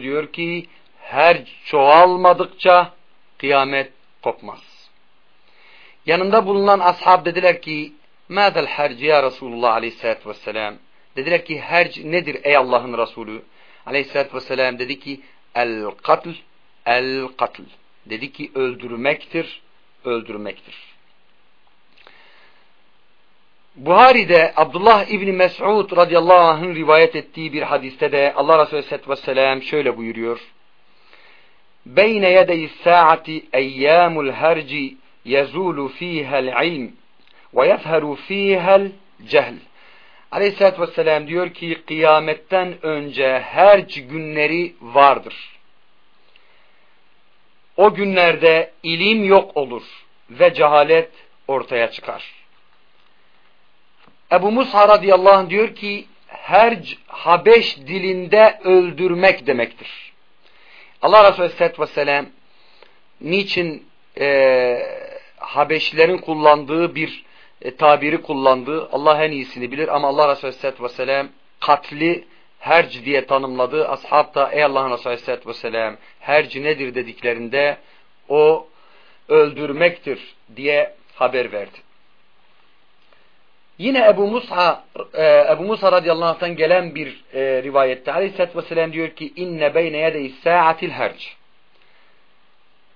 diyor ki her çoğalmadıkça kıyamet kopmaz. Yanında bulunan ashab dediler ki Mâzel herci ya Resulullah aleyhissalatü vesselam. Dediler ki herc nedir ey Allah'ın Resulü? Aleyhissalatü vesselam dedi ki el katl el katl. Dedi ki öldürmektir, öldürmektir. Buhari'de Abdullah İbni Mes'ud radıyallahu anh'ın rivayet ettiği bir hadiste de Allah Resulü aleyhissalatü vesselam şöyle buyuruyor. Beyne yedeyi saati eyyamul herci yezulu fihel ilm ve yefheru fihel cehl. Aleyhisselatü Vesselam diyor ki kıyametten önce herc günleri vardır. O günlerde ilim yok olur ve cehalet ortaya çıkar. Ebu Musa radıyallahu anh diyor ki herc Habeş dilinde öldürmek demektir. Allah Resulü aleyhissalatü vesselam niçin e, Habeşlilerin kullandığı bir e, tabiri kullandığı Allah en iyisini bilir ama Allah Resulü Aleyhisselatü Vesselam katli herc diye tanımladı. Ashab da ey Allah'ın Resulü Aleyhisselatü Vesselam herc nedir dediklerinde o öldürmektir diye haber verdi. Yine Ebu Musa e, Ebu Musa radıyallahu anh'tan gelen bir e, rivayette Aleyhisselatü Vesselam diyor ki inne beyne yedeyi sa'atil herc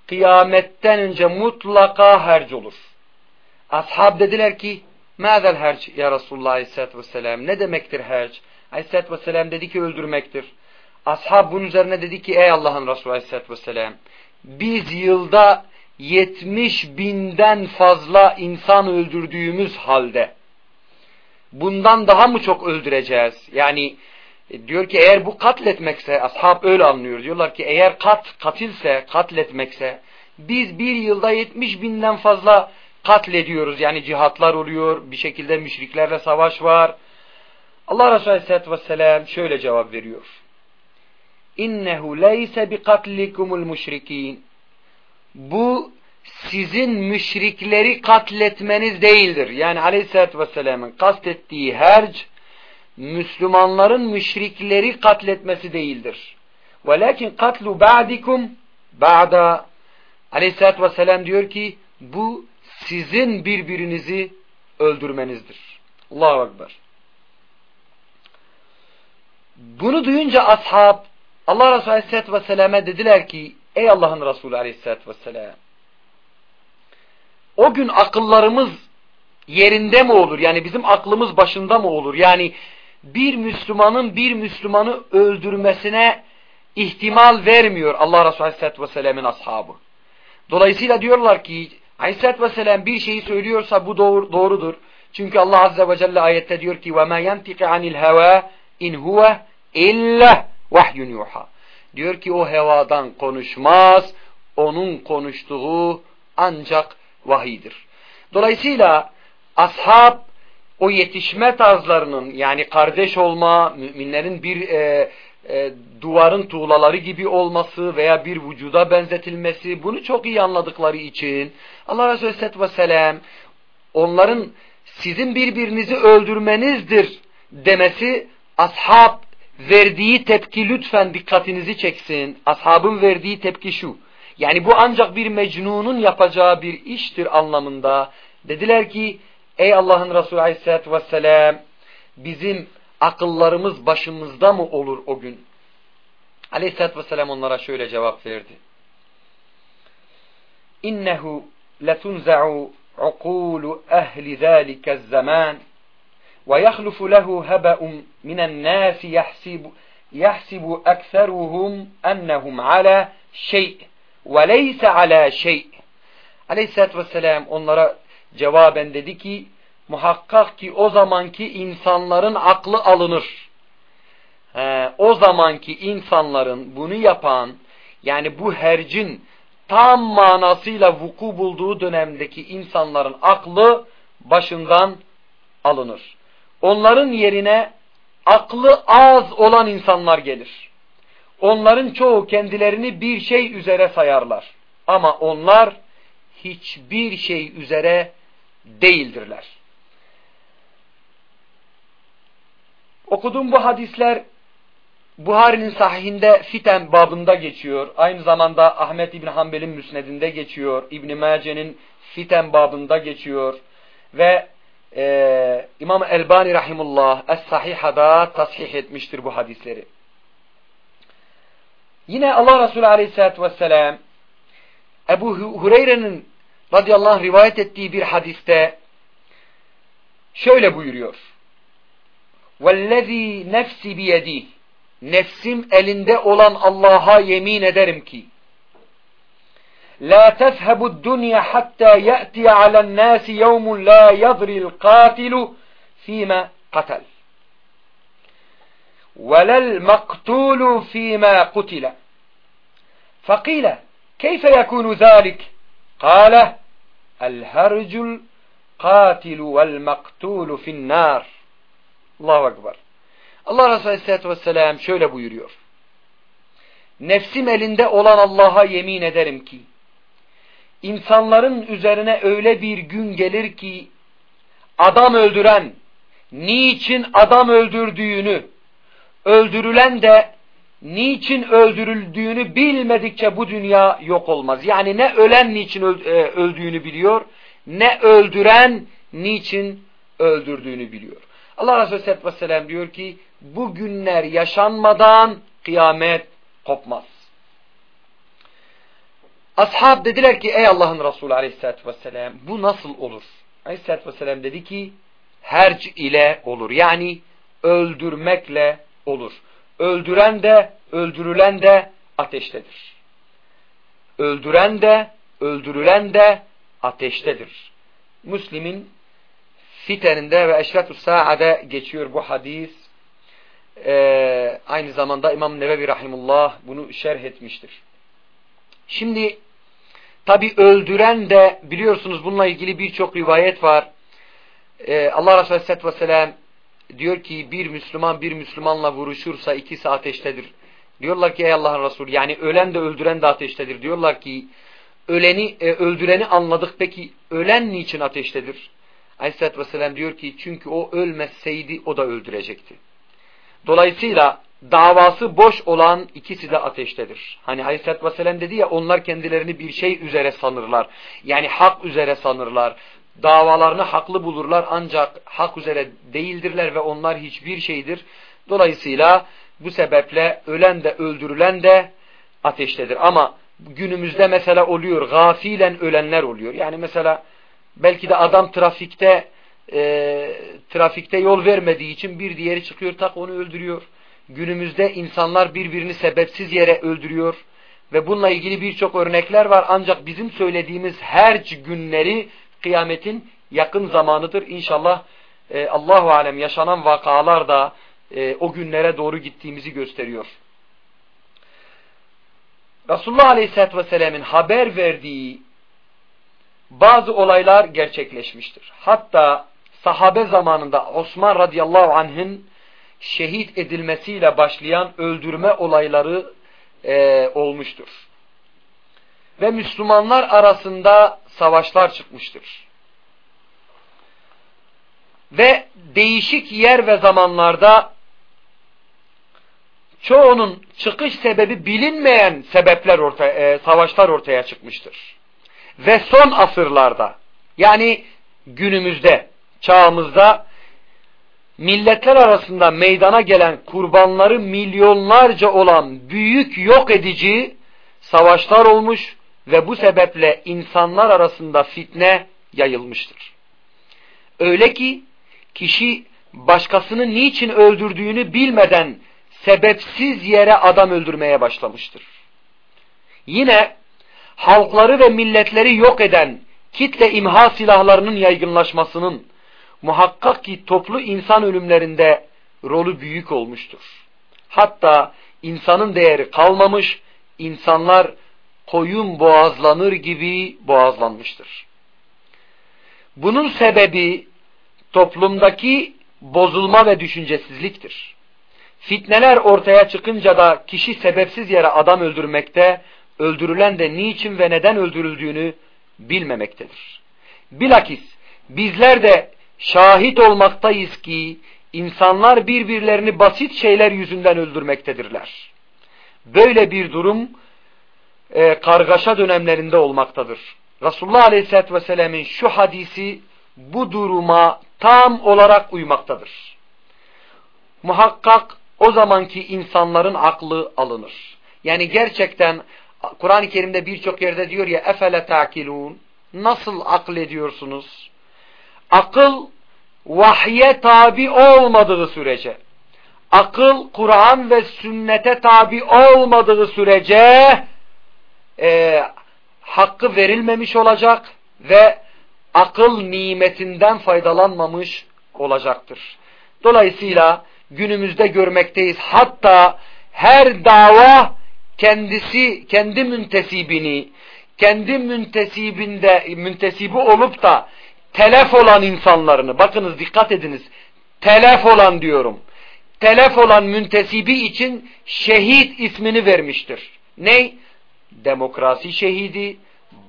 kıyametten önce mutlaka herc olur. Ashab dediler ki Mâzel herc ya Resulullah Aleyhisselatü Vesselam. Ne demektir herc? Aleyhisselatü Vesselam dedi ki öldürmektir. Ashab bunun üzerine dedi ki ey Allah'ın Resulü Aleyhisselatü Vesselam biz yılda 70 binden fazla insan öldürdüğümüz halde bundan daha mı çok öldüreceğiz? Yani e, diyor ki eğer bu katletmekse ashab öyle anlıyor. Diyorlar ki eğer kat katilse katletmekse biz bir yılda 70 binden fazla katlediyoruz. Yani cihatlar oluyor. Bir şekilde müşriklerle savaş var. Allah Resulü Aleyhisselatü Vesselam şöyle cevap veriyor. İnnehu leyse bi katlikumul müşrikin. Bu sizin müşrikleri katletmeniz değildir. Yani Aleyhisselatü Vesselam'ın kastettiği herc, Müslümanların müşrikleri katletmesi değildir. Velakin katlu ba'dikum ba'da Aleyhisselatü Vesselam diyor ki bu sizin birbirinizi öldürmenizdir. Allahu Ekber. Bunu duyunca ashab Allah Resulü Aleyhisselatü Vesselam'a dediler ki ey Allah'ın Resulü Aleyhisselatü Vesselam o gün akıllarımız yerinde mi olur? Yani bizim aklımız başında mı olur? Yani bir Müslümanın bir Müslümanı öldürmesine ihtimal vermiyor Allah Resulü Aleyhisselatü Vesselam'ın ashabı. Dolayısıyla diyorlar ki Aleyhisselatü Vesselam bir şeyi söylüyorsa bu doğru, doğrudur. Çünkü Allah Azze ve Celle ayette diyor ki وَمَا يَنْتِقِ عَنِ الْهَوَى اِنْ هُوَ اِلَّا وَحْيٌ يُوحَى Diyor ki o hevadan konuşmaz, onun konuştuğu ancak vahidir. Dolayısıyla ashab o yetişme tarzlarının yani kardeş olma, müminlerin bir e, e, duvarın tuğlaları gibi olması veya bir vücuda benzetilmesi bunu çok iyi anladıkları için Allah Resulü Aleyhisselatü Vesselam onların sizin birbirinizi öldürmenizdir demesi ashab verdiği tepki lütfen dikkatinizi çeksin. Ashabın verdiği tepki şu. Yani bu ancak bir mecnunun yapacağı bir iştir anlamında. Dediler ki ey Allah'ın Resulü Aleyhisselatü Vesselam bizim akıllarımız başımızda mı olur o gün? Aleyhisselatü Vesselam onlara şöyle cevap verdi. İnnehu letunza'u ehli zâlike zaman ve yahlufu lehu hebe'un minen nâsi yahsibu yahsibu ekseruhum ennehum ala şey ve leyse ala şey. Aleyhisselatü Vesselam onlara cevaben dedi ki muhakkak ki o zamanki insanların aklı alınır. He, o zamanki insanların bunu yapan yani bu hercin tam manasıyla vuku bulduğu dönemdeki insanların aklı başından alınır. Onların yerine aklı az olan insanlar gelir. Onların çoğu kendilerini bir şey üzere sayarlar. Ama onlar hiçbir şey üzere değildirler. Okuduğum bu hadisler Buhari'nin sahihinde fiten babında geçiyor. Aynı zamanda Ahmet İbn Hanbel'in müsnedinde geçiyor. İbn Mace'nin fiten babında geçiyor. Ve e, İmam Elbani Rahimullah Es-Sahiha'da tasih etmiştir bu hadisleri. Yine Allah Resulü Aleyhisselatü Vesselam Ebu Hureyre'nin radıyallahu anh rivayet ettiği bir hadiste şöyle buyuruyor. وَالَّذ۪ي nefsi بِيَد۪يهِ Nefsim elinde olan Allah'a yemin ederim ki La tezhebu dunya hatta ya'ti alen nasi yevmun la yadri'l katilu fîme katel. Velel maktulu fîme kutile. Fakile keyfe yekunu zâlik? Kâle el hercul katilu vel maktulu finnâr. Allahu Ekber. Allah Resulü Aleyhisselatü Vesselam şöyle buyuruyor. Nefsim elinde olan Allah'a yemin ederim ki insanların üzerine öyle bir gün gelir ki adam öldüren niçin adam öldürdüğünü öldürülen de niçin öldürüldüğünü bilmedikçe bu dünya yok olmaz. Yani ne ölen niçin e, öldüğünü biliyor ne öldüren niçin öldürdüğünü biliyor. Allah Resulü Aleyhisselatü Vesselam diyor ki bu günler yaşanmadan kıyamet kopmaz. Ashab dediler ki ey Allah'ın Resulü aleyhissalatü vesselam bu nasıl olur? Aleyhissalatü vesselam dedi ki herc ile olur. Yani öldürmekle olur. Öldüren de öldürülen de ateştedir. Öldüren de öldürülen de ateştedir. Müslim'in fiteninde ve eşrat-ı sa'ade geçiyor bu hadis. Ee, aynı zamanda İmam Nevevi Rahimullah bunu şerh etmiştir. Şimdi tabi öldüren de biliyorsunuz bununla ilgili birçok rivayet var. Ee, Allah Resulü Aleyhisselatü Vesselam diyor ki bir Müslüman bir Müslümanla vuruşursa ikisi ateştedir. Diyorlar ki ey Allah'ın Resulü yani ölen de öldüren de ateştedir. Diyorlar ki öleni e, öldüreni anladık peki ölen niçin ateştedir? Aleyhisselatü Vesselam diyor ki çünkü o ölmezseydi o da öldürecekti. Dolayısıyla davası boş olan ikisi de ateştedir. Hani Aleyhisselatü Vesselam dedi ya onlar kendilerini bir şey üzere sanırlar. Yani hak üzere sanırlar. Davalarını haklı bulurlar ancak hak üzere değildirler ve onlar hiçbir şeydir. Dolayısıyla bu sebeple ölen de öldürülen de ateştedir. Ama günümüzde mesela oluyor gafilen ölenler oluyor. Yani mesela belki de adam trafikte e, trafikte yol vermediği için bir diğeri çıkıyor tak onu öldürüyor. Günümüzde insanlar birbirini sebepsiz yere öldürüyor ve bununla ilgili birçok örnekler var. Ancak bizim söylediğimiz her günleri kıyametin yakın zamanıdır. İnşallah e, Allahu alem yaşanan vakalar da e, o günlere doğru gittiğimizi gösteriyor. Resulullah Aleyhisselatü Vesselam'ın haber verdiği bazı olaylar gerçekleşmiştir. Hatta sahabe zamanında Osman radıyallahu anh'ın şehit edilmesiyle başlayan öldürme olayları e, olmuştur. Ve Müslümanlar arasında savaşlar çıkmıştır. Ve değişik yer ve zamanlarda çoğunun çıkış sebebi bilinmeyen sebepler ortaya, e, savaşlar ortaya çıkmıştır. Ve son asırlarda yani günümüzde, çağımızda milletler arasında meydana gelen kurbanları milyonlarca olan büyük yok edici savaşlar olmuş ve bu sebeple insanlar arasında fitne yayılmıştır. Öyle ki kişi başkasını niçin öldürdüğünü bilmeden sebepsiz yere adam öldürmeye başlamıştır. Yine halkları ve milletleri yok eden kitle imha silahlarının yaygınlaşmasının muhakkak ki toplu insan ölümlerinde rolü büyük olmuştur. Hatta insanın değeri kalmamış, insanlar koyun boğazlanır gibi boğazlanmıştır. Bunun sebebi toplumdaki bozulma ve düşüncesizliktir. Fitneler ortaya çıkınca da kişi sebepsiz yere adam öldürmekte, öldürülen de niçin ve neden öldürüldüğünü bilmemektedir. Bilakis bizler de şahit olmaktayız ki İnsanlar birbirlerini basit şeyler yüzünden öldürmektedirler. Böyle bir durum e, kargaşa dönemlerinde olmaktadır. Resulullah Aleyhisselatü Vesselam'ın şu hadisi bu duruma tam olarak uymaktadır. Muhakkak o zamanki insanların aklı alınır. Yani gerçekten Kur'an-ı Kerim'de birçok yerde diyor ya efele ta'kilun nasıl akıl ediyorsunuz? Akıl vahye tabi olmadığı sürece akıl Kur'an ve sünnete tabi olmadığı sürece e, hakkı verilmemiş olacak ve akıl nimetinden faydalanmamış olacaktır. Dolayısıyla günümüzde görmekteyiz. Hatta her dava kendisi, kendi müntesibini, kendi müntesibinde, müntesibi olup da telef olan insanlarını, bakınız dikkat ediniz, telef olan diyorum, telef olan müntesibi için şehit ismini vermiştir. Ney? Demokrasi şehidi,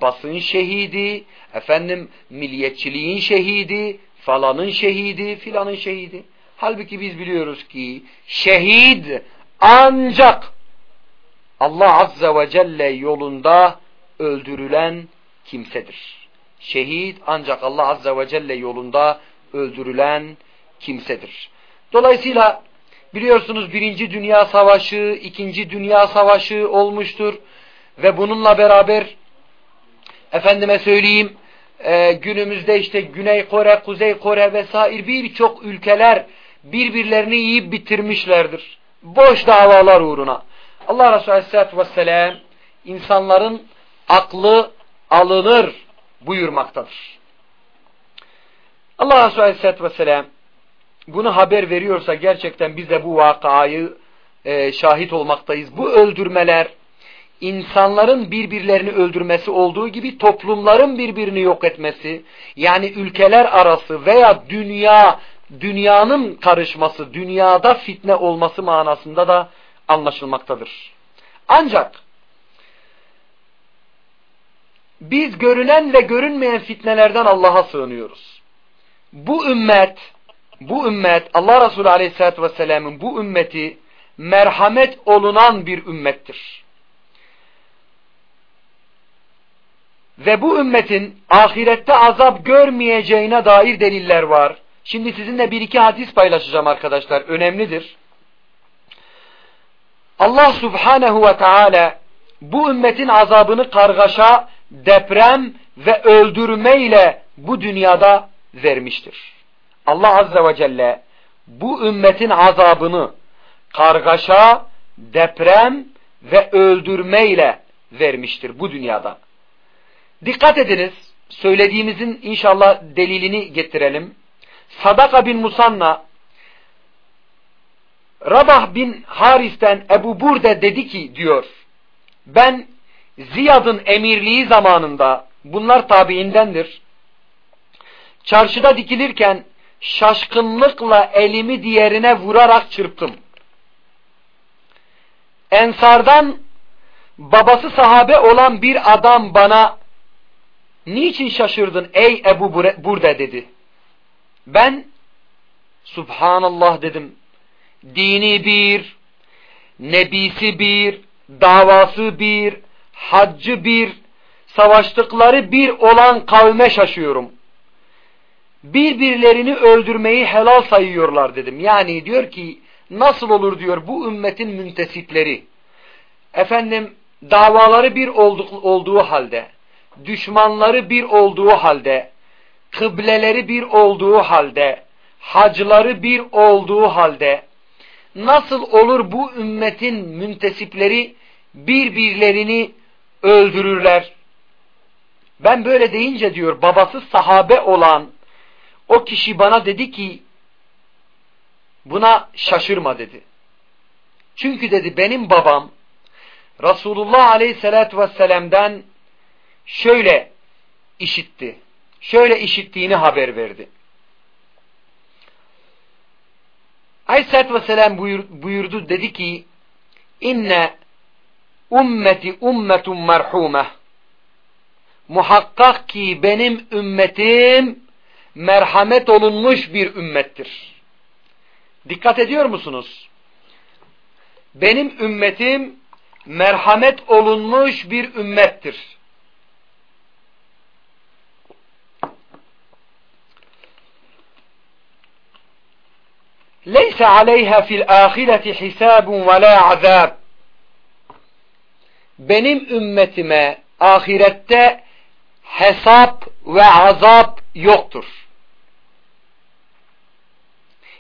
basın şehidi, efendim milliyetçiliğin şehidi, falanın şehidi, filanın şehidi. Halbuki biz biliyoruz ki şehit ancak Allah Azze ve Celle yolunda öldürülen kimsedir. Şehit ancak Allah Azze ve Celle yolunda öldürülen kimsedir. Dolayısıyla biliyorsunuz Birinci Dünya Savaşı, İkinci Dünya Savaşı olmuştur. Ve bununla beraber efendime söyleyeyim e, günümüzde işte Güney Kore, Kuzey Kore vesaire birçok ülkeler birbirlerini yiyip bitirmişlerdir. Boş davalar uğruna. Allah Resulü Aleyhisselatü Vesselam insanların aklı alınır buyurmaktadır. Allah Resulü Aleyhisselatü Vesselam bunu haber veriyorsa gerçekten biz de bu vakayı e, şahit olmaktayız. Bu öldürmeler insanların birbirlerini öldürmesi olduğu gibi toplumların birbirini yok etmesi yani ülkeler arası veya dünya dünyanın karışması, dünyada fitne olması manasında da anlaşılmaktadır. Ancak biz görünen ve görünmeyen fitnelerden Allah'a sığınıyoruz. Bu ümmet, bu ümmet Allah Resulü Aleyhisselatü Vesselam'ın bu ümmeti merhamet olunan bir ümmettir. Ve bu ümmetin ahirette azap görmeyeceğine dair deliller var. Şimdi sizinle bir iki hadis paylaşacağım arkadaşlar. Önemlidir. Allah subhanehu ve teala bu ümmetin azabını kargaşa, deprem ve öldürmeyle bu dünyada vermiştir. Allah azze ve celle bu ümmetin azabını kargaşa, deprem ve öldürmeyle vermiştir bu dünyada. Dikkat ediniz, söylediğimizin inşallah delilini getirelim. Sadaka bin Musanna Rabah bin Haris'ten Ebu Burde dedi ki diyor ben Ziyad'ın emirliği zamanında bunlar tabiindendir. Çarşıda dikilirken şaşkınlıkla elimi diğerine vurarak çırptım. Ensardan babası sahabe olan bir adam bana niçin şaşırdın ey Ebu Burde dedi. Ben Subhanallah dedim. Dini bir, nebisi bir, davası bir, haccı bir, savaştıkları bir olan kavme şaşıyorum. Birbirlerini öldürmeyi helal sayıyorlar dedim. Yani diyor ki nasıl olur diyor bu ümmetin müntesipleri. Efendim davaları bir olduk, olduğu halde, düşmanları bir olduğu halde, kıbleleri bir olduğu halde, hacıları bir olduğu halde, nasıl olur bu ümmetin müntesipleri birbirlerini öldürürler? Ben böyle deyince diyor babası sahabe olan o kişi bana dedi ki buna şaşırma dedi. Çünkü dedi benim babam Resulullah Aleyhisselatü Vesselam'dan şöyle işitti şöyle işittiğini haber verdi. Aleyhisselatü Vesselam buyur, buyurdu dedi ki inne ümmeti ummetun merhume muhakkak ki benim ümmetim merhamet olunmuş bir ümmettir. Dikkat ediyor musunuz? Benim ümmetim merhamet olunmuş bir ümmettir. Aleyha fil ahireti hisabun ve la azab. Benim ümmetime ahirette hesap ve azap yoktur.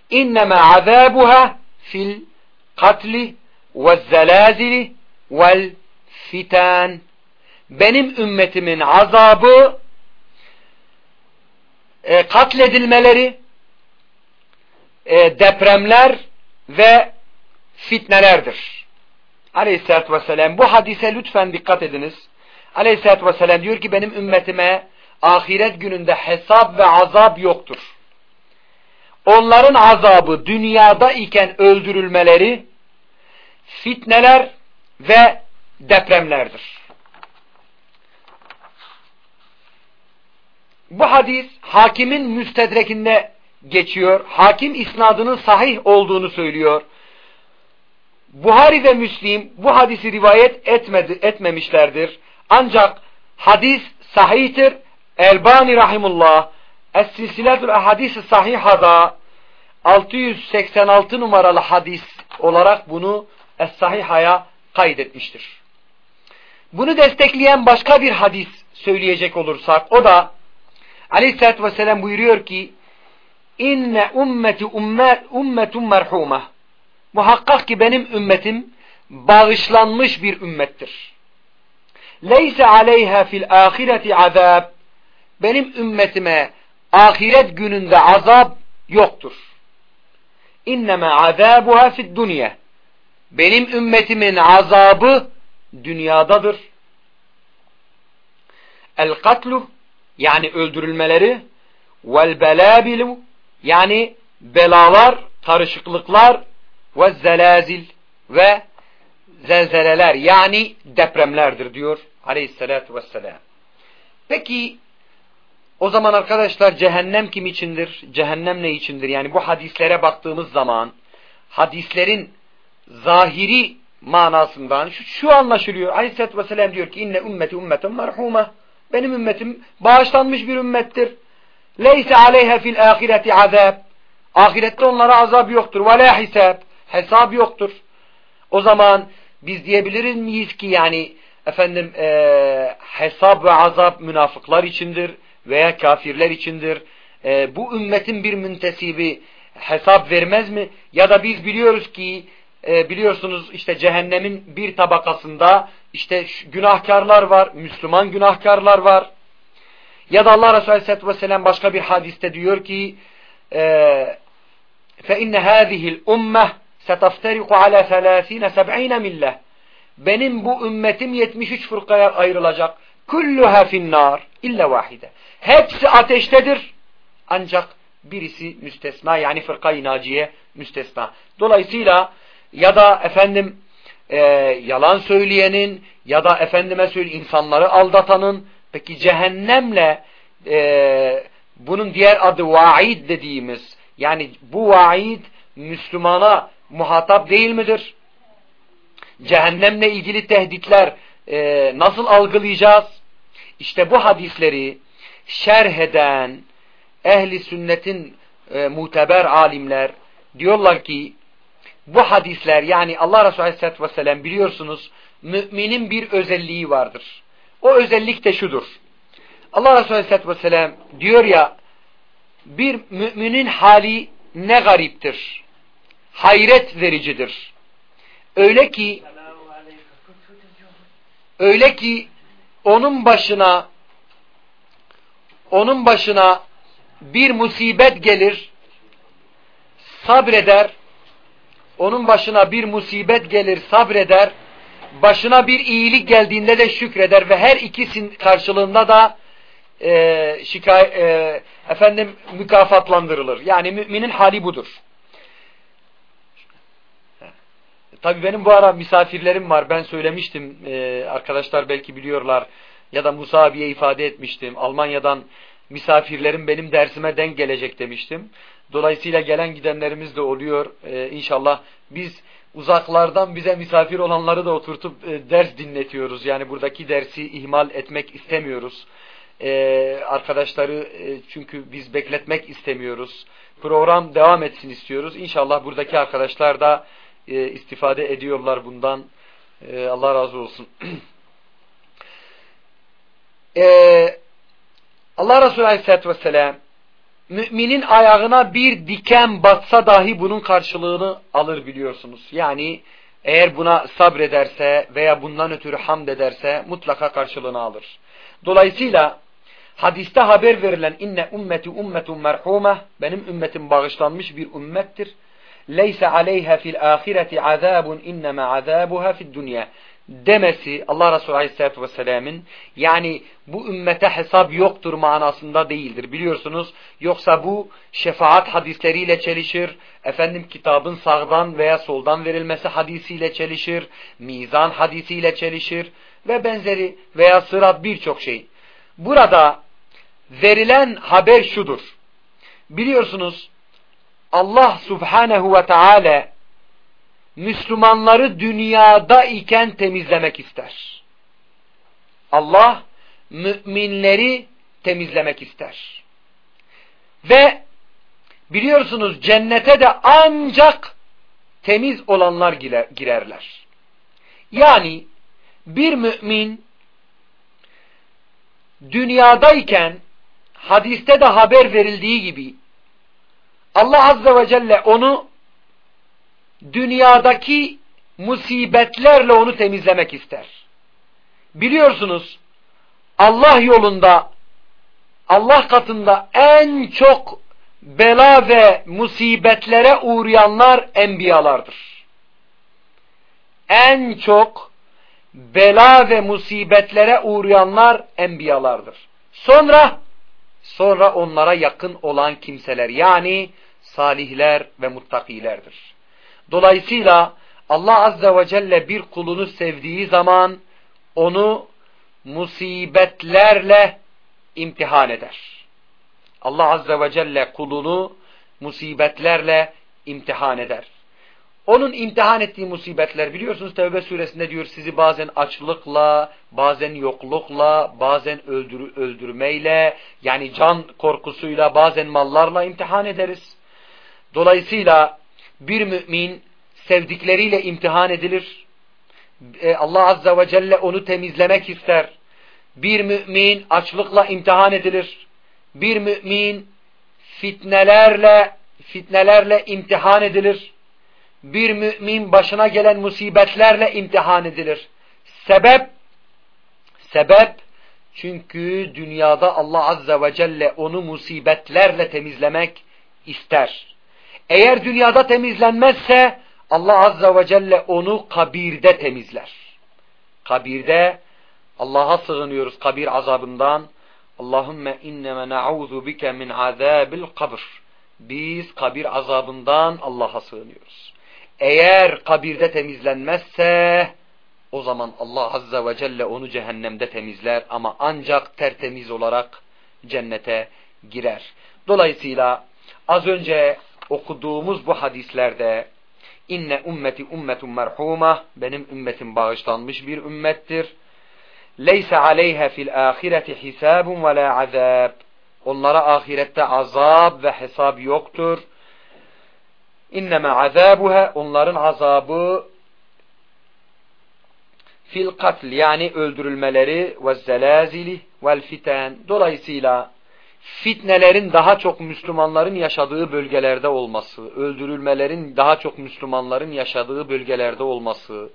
İnneme azabuha fil katli ve zelazili vel fitan. Benim ümmetimin azabı e, katledilmeleri, e, depremler ve fitnelerdir. Aleyhisselatü Vesselam bu hadise lütfen dikkat ediniz. Aleyhisselatü Vesselam diyor ki benim ümmetime ahiret gününde hesap ve azap yoktur. Onların azabı dünyada iken öldürülmeleri, fitneler ve depremlerdir. Bu hadis hakimin müstedrekinde geçiyor. Hakim isnadının sahih olduğunu söylüyor. Buhari ve Müslim bu hadisi rivayet etmedi, etmemişlerdir. Ancak hadis sahihtir. Elbani Rahimullah Es-Silsilatül Ahadis-i Sahiha'da 686 numaralı hadis olarak bunu Es-Sahiha'ya kaydetmiştir. Bunu destekleyen başka bir hadis söyleyecek olursak o da Aleyhisselatü Vesselam buyuruyor ki inne ummeti ummetun merhume muhakkak ki benim ümmetim bağışlanmış bir ümmettir. Leyse aleyha fil ahireti azab benim ümmetime ahiret gününde azap yoktur. İnneme azabuha fid dünya benim ümmetimin azabı dünyadadır. El katlu yani öldürülmeleri vel belabilu yani belalar, karışıklıklar ve zelazil ve zelzeleler yani depremlerdir diyor aleyhissalatü vesselam. Peki o zaman arkadaşlar cehennem kim içindir? Cehennem ne içindir? Yani bu hadislere baktığımız zaman hadislerin zahiri manasından şu, şu anlaşılıyor. Aleyhisselatü Vesselam diyor ki inne ümmeti ümmetun merhume. Benim ümmetim bağışlanmış bir ümmettir. Leyse aleyhe fil ahireti azab. Ahirette onlara azap yoktur. Ve la hisab. Hesap yoktur. O zaman biz diyebilir miyiz ki yani efendim e, hesap ve azap münafıklar içindir veya kafirler içindir. E, bu ümmetin bir müntesibi hesap vermez mi? Ya da biz biliyoruz ki e, biliyorsunuz işte cehennemin bir tabakasında işte günahkarlar var, Müslüman günahkarlar var. Ya da Allah Resulü Aleyhisselatü Vesselam başka bir hadiste diyor ki فَاِنَّ هَذِهِ الْاُمَّةِ سَتَفْتَرِقُ عَلَى ثَلَاثِينَ سَبْعِينَ مِلَّةِ Benim bu ümmetim 73 fırkaya ayrılacak. Kulluha finnar illa vahide. Hepsi ateştedir. Ancak birisi müstesna yani fırka-i naciye müstesna. Dolayısıyla ya da efendim e, yalan söyleyenin ya da efendime söyle insanları aldatanın peki cehennemle e, bunun diğer adı vaid dediğimiz yani bu vaid Müslümana muhatap değil midir? Cehennemle ilgili tehditler e, nasıl algılayacağız? İşte bu hadisleri şerh eden ehli sünnetin e, muteber alimler diyorlar ki bu hadisler yani Allah Resulü Aleyhisselatü Vesselam biliyorsunuz müminin bir özelliği vardır. O özellik de şudur. Allah Resulü Aleyhisselatü Vesselam diyor ya bir müminin hali ne gariptir. Hayret vericidir. Öyle ki öyle ki onun başına onun başına bir musibet gelir sabreder onun başına bir musibet gelir sabreder, başına bir iyilik geldiğinde de şükreder ve her ikisinin karşılığında da e, şikay e, efendim mükafatlandırılır. Yani müminin hali budur. Tabi benim bu ara misafirlerim var. Ben söylemiştim. E, arkadaşlar belki biliyorlar. Ya da Musa abiye ifade etmiştim. Almanya'dan misafirlerim benim dersime denk gelecek demiştim. Dolayısıyla gelen gidenlerimiz de oluyor. Ee, inşallah biz uzaklardan bize misafir olanları da oturtup e, ders dinletiyoruz. Yani buradaki dersi ihmal etmek istemiyoruz. Ee, arkadaşları e, çünkü biz bekletmek istemiyoruz. Program devam etsin istiyoruz. İnşallah buradaki arkadaşlar da e, istifade ediyorlar bundan. E, Allah razı olsun. e, Allah Resulü Aleyhisselatü Vesselam müminin ayağına bir diken batsa dahi bunun karşılığını alır biliyorsunuz. Yani eğer buna sabrederse veya bundan ötürü hamd ederse mutlaka karşılığını alır. Dolayısıyla hadiste haber verilen inne ümmeti ummetun merhume benim ümmetim bağışlanmış bir ümmettir. Leyse aleyha fil ahireti azabun inneme azabuha fid dünya demesi Allah Resulü Aleyhisselatü Vesselam'ın yani bu ümmete hesap yoktur manasında değildir. Biliyorsunuz yoksa bu şefaat hadisleriyle çelişir. Efendim kitabın sağdan veya soldan verilmesi hadisiyle çelişir. Mizan hadisiyle çelişir ve benzeri veya sırat birçok şey. Burada verilen haber şudur. Biliyorsunuz Allah Subhanehu ve Teala Müslümanları dünyada iken temizlemek ister. Allah müminleri temizlemek ister. Ve biliyorsunuz cennete de ancak temiz olanlar girerler. Yani bir mümin dünyadayken hadiste de haber verildiği gibi Allah Azze ve Celle onu dünyadaki musibetlerle onu temizlemek ister. Biliyorsunuz Allah yolunda Allah katında en çok bela ve musibetlere uğrayanlar enbiyalardır. En çok bela ve musibetlere uğrayanlar enbiyalardır. Sonra sonra onlara yakın olan kimseler yani salihler ve muttakilerdir. Dolayısıyla Allah Azze ve Celle bir kulunu sevdiği zaman onu musibetlerle imtihan eder. Allah Azze ve Celle kulunu musibetlerle imtihan eder. Onun imtihan ettiği musibetler biliyorsunuz Tevbe suresinde diyor sizi bazen açlıkla, bazen yoklukla, bazen öldür öldürmeyle, yani can korkusuyla, bazen mallarla imtihan ederiz. Dolayısıyla bir mümin sevdikleriyle imtihan edilir. E, Allah Azze ve Celle onu temizlemek ister. Bir mümin açlıkla imtihan edilir. Bir mümin fitnelerle fitnelerle imtihan edilir. Bir mümin başına gelen musibetlerle imtihan edilir. Sebep sebep çünkü dünyada Allah Azze ve Celle onu musibetlerle temizlemek ister. Eğer dünyada temizlenmezse Allah Azza ve Celle onu kabirde temizler. Kabirde Allah'a sığınıyoruz kabir azabından. Allahümme inneme na'udhu bike min azabil kabr. Biz kabir azabından Allah'a sığınıyoruz. Eğer kabirde temizlenmezse o zaman Allah Azza ve Celle onu cehennemde temizler ama ancak tertemiz olarak cennete girer. Dolayısıyla az önce okuduğumuz bu hadislerde inne ümmeti ummetun merhuma benim ümmetim bağışlanmış bir ümmettir. Leyse aleyha fil ahireti hisabun ve la azab. Onlara ahirette azab ve hesap yoktur. İnneme azabuha onların azabı fil katl yani öldürülmeleri ve zelazili vel fiten. Dolayısıyla fitnelerin daha çok Müslümanların yaşadığı bölgelerde olması, öldürülmelerin daha çok Müslümanların yaşadığı bölgelerde olması,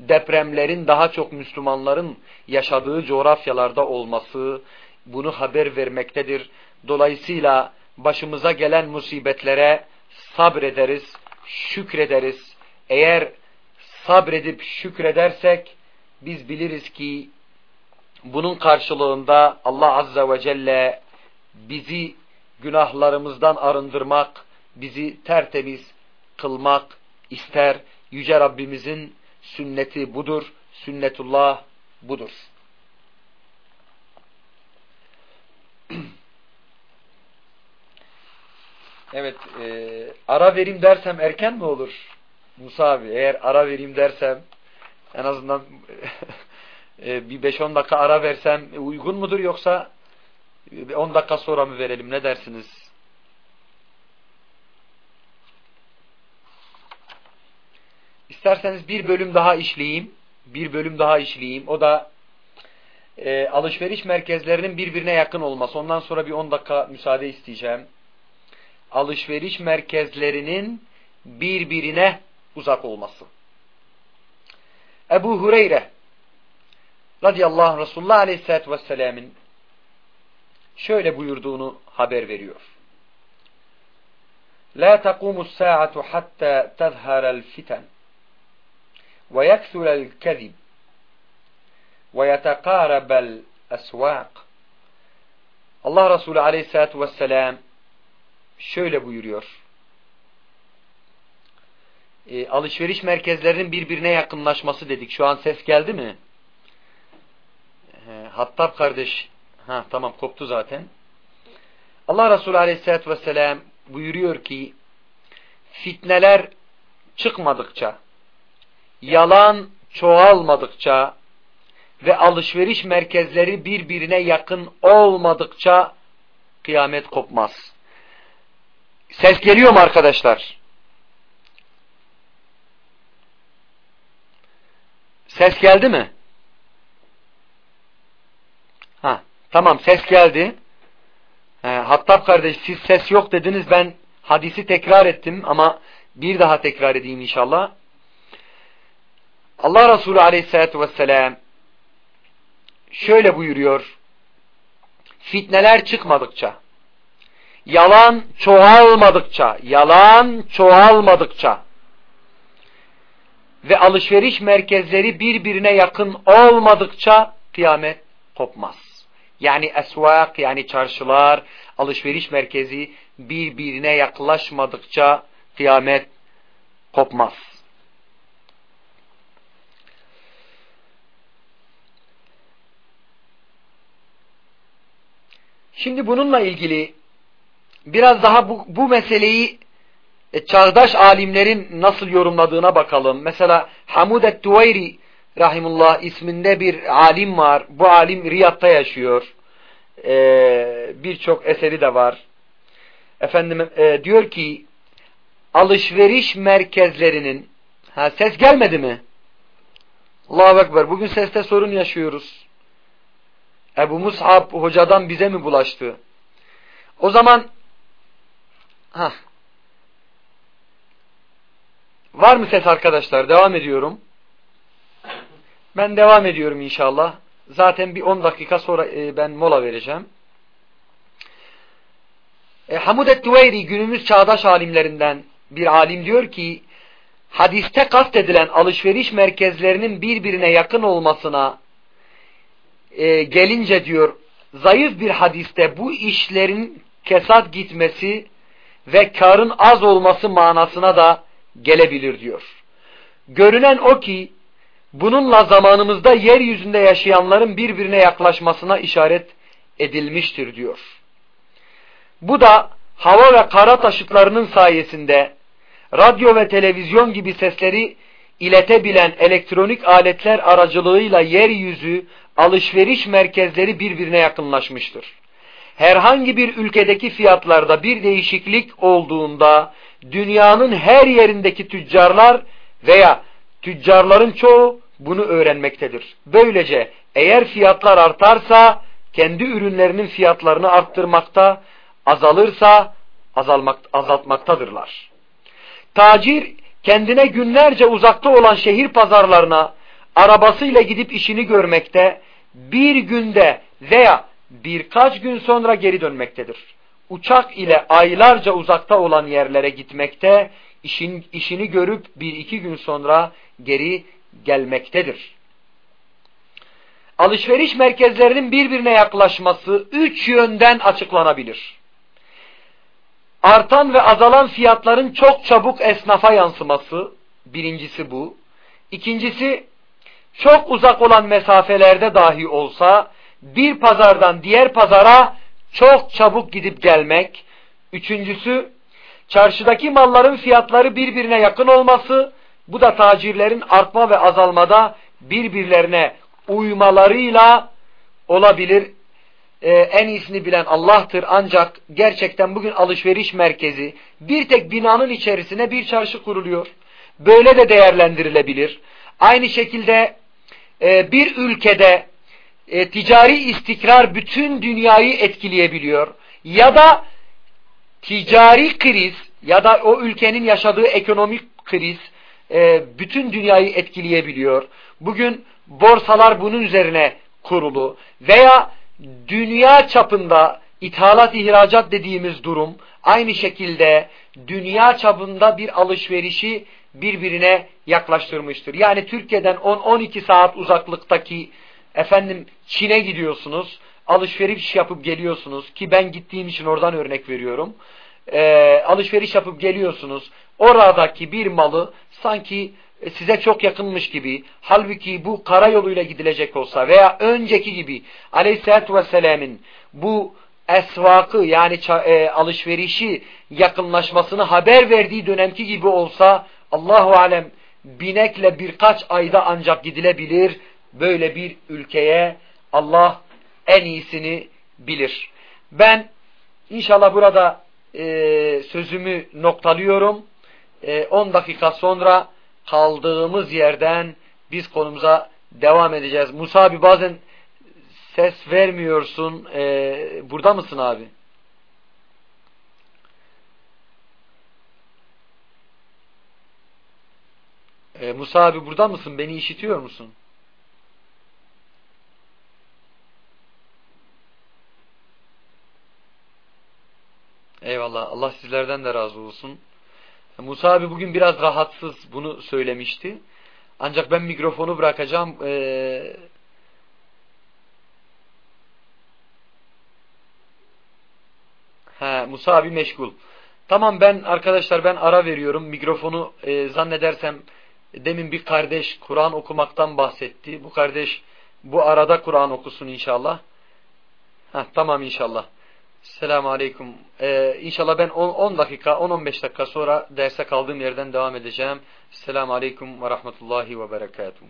depremlerin daha çok Müslümanların yaşadığı coğrafyalarda olması bunu haber vermektedir. Dolayısıyla başımıza gelen musibetlere sabrederiz, şükrederiz. Eğer sabredip şükredersek biz biliriz ki bunun karşılığında Allah Azze ve Celle bizi günahlarımızdan arındırmak, bizi tertemiz kılmak ister. Yüce Rabbimizin sünneti budur. Sünnetullah budur. Evet, e, ara vereyim dersem erken mi olur? Musa abi, eğer ara vereyim dersem en azından e, bir 5-10 dakika ara versem uygun mudur yoksa 10 dakika sonra mı verelim ne dersiniz? İsterseniz bir bölüm daha işleyeyim. Bir bölüm daha işleyeyim. O da e, alışveriş merkezlerinin birbirine yakın olması. Ondan sonra bir 10 dakika müsaade isteyeceğim. Alışveriş merkezlerinin birbirine uzak olması. Ebu Hureyre radıyallahu anh Resulullah aleyhissalatü vesselam'ın şöyle buyurduğunu haber veriyor. La taqumu s-sa'atu hatta tezhara'l fitan ve yeksula'l kezib ve yeteqarabel esvaq Allah Resulü aleyhissalatü vesselam şöyle buyuruyor. E, alışveriş merkezlerinin birbirine yakınlaşması dedik. Şu an ses geldi mi? E, Hattab kardeş ha tamam koptu zaten. Allah Resulü aleyhissalatü vesselam buyuruyor ki fitneler çıkmadıkça yalan çoğalmadıkça ve alışveriş merkezleri birbirine yakın olmadıkça kıyamet kopmaz. Ses geliyor mu arkadaşlar? Ses geldi mi? Ha, tamam ses geldi. E, Hattab kardeş siz ses yok dediniz ben hadisi tekrar ettim ama bir daha tekrar edeyim inşallah. Allah Resulü aleyhissalatü vesselam şöyle buyuruyor. Fitneler çıkmadıkça, yalan çoğalmadıkça, yalan çoğalmadıkça ve alışveriş merkezleri birbirine yakın olmadıkça kıyamet kopmaz. Yani esvak yani çarşılar, alışveriş merkezi birbirine yaklaşmadıkça kıyamet kopmaz. Şimdi bununla ilgili biraz daha bu, bu meseleyi e, çağdaş alimlerin nasıl yorumladığına bakalım. Mesela Hamud et-Tuvayri Rahimullah isminde bir alim var. Bu alim Riyad'da yaşıyor. Ee, Birçok eseri de var. Efendim e, diyor ki alışveriş merkezlerinin ha ses gelmedi mi? Allahu Ekber. Bugün seste sorun yaşıyoruz. Ebu Mus'ab hocadan bize mi bulaştı? O zaman ha Var mı ses arkadaşlar? Devam ediyorum. Ben devam ediyorum inşallah. Zaten bir 10 dakika sonra e, ben mola vereceğim. E, Hamud et-Tuveyri günümüz çağdaş alimlerinden bir alim diyor ki hadiste kastedilen alışveriş merkezlerinin birbirine yakın olmasına e, gelince diyor zayıf bir hadiste bu işlerin kesat gitmesi ve karın az olması manasına da gelebilir diyor. Görünen o ki bununla zamanımızda yeryüzünde yaşayanların birbirine yaklaşmasına işaret edilmiştir diyor. Bu da hava ve kara taşıtlarının sayesinde radyo ve televizyon gibi sesleri iletebilen elektronik aletler aracılığıyla yeryüzü alışveriş merkezleri birbirine yakınlaşmıştır. Herhangi bir ülkedeki fiyatlarda bir değişiklik olduğunda dünyanın her yerindeki tüccarlar veya tüccarların çoğu bunu öğrenmektedir. Böylece eğer fiyatlar artarsa kendi ürünlerinin fiyatlarını arttırmakta, azalırsa azalmak, azaltmaktadırlar. Tacir kendine günlerce uzakta olan şehir pazarlarına arabasıyla gidip işini görmekte, bir günde veya birkaç gün sonra geri dönmektedir uçak ile aylarca uzakta olan yerlere gitmekte, işin, işini görüp bir iki gün sonra geri gelmektedir. Alışveriş merkezlerinin birbirine yaklaşması üç yönden açıklanabilir. Artan ve azalan fiyatların çok çabuk esnafa yansıması, birincisi bu. İkincisi, çok uzak olan mesafelerde dahi olsa, bir pazardan diğer pazara çok çabuk gidip gelmek. Üçüncüsü, Çarşıdaki malların fiyatları birbirine yakın olması, bu da tacirlerin artma ve azalmada birbirlerine uymalarıyla olabilir. Ee, en iyisini bilen Allah'tır ancak gerçekten bugün alışveriş merkezi bir tek binanın içerisine bir çarşı kuruluyor. Böyle de değerlendirilebilir. Aynı şekilde e, bir ülkede e, ticari istikrar bütün dünyayı etkileyebiliyor. Ya da ticari kriz ya da o ülkenin yaşadığı ekonomik kriz e, bütün dünyayı etkileyebiliyor. Bugün borsalar bunun üzerine kurulu veya dünya çapında ithalat ihracat dediğimiz durum aynı şekilde dünya çapında bir alışverişi birbirine yaklaştırmıştır. Yani Türkiye'den 10-12 saat uzaklıktaki efendim Çin'e gidiyorsunuz, alışveriş yapıp geliyorsunuz ki ben gittiğim için oradan örnek veriyorum. Ee, alışveriş yapıp geliyorsunuz. Oradaki bir malı sanki size çok yakınmış gibi halbuki bu karayoluyla gidilecek olsa veya önceki gibi aleyhissalatü vesselam'ın bu esvakı yani e, alışverişi yakınlaşmasını haber verdiği dönemki gibi olsa Allahu alem binekle birkaç ayda ancak gidilebilir. Böyle bir ülkeye Allah en iyisini bilir. Ben inşallah burada e, sözümü noktalıyorum. 10 e, dakika sonra kaldığımız yerden biz konumuza devam edeceğiz. Musa abi bazen ses vermiyorsun. E, burada mısın abi? E, Musa abi burada mısın? Beni işitiyor musun? Eyvallah. Allah sizlerden de razı olsun. Musa abi bugün biraz rahatsız bunu söylemişti. Ancak ben mikrofonu bırakacağım. Ee, he, Musa abi meşgul. Tamam ben arkadaşlar ben ara veriyorum. Mikrofonu e, zannedersem demin bir kardeş Kur'an okumaktan bahsetti. Bu kardeş bu arada Kur'an okusun inşallah. Heh, tamam inşallah. Selamun Aleyküm. Ee, inşallah ben 10 dakika, 10-15 dakika sonra derse kaldığım yerden devam edeceğim. Selamun Aleyküm ve Rahmetullahi ve Berekatuhu.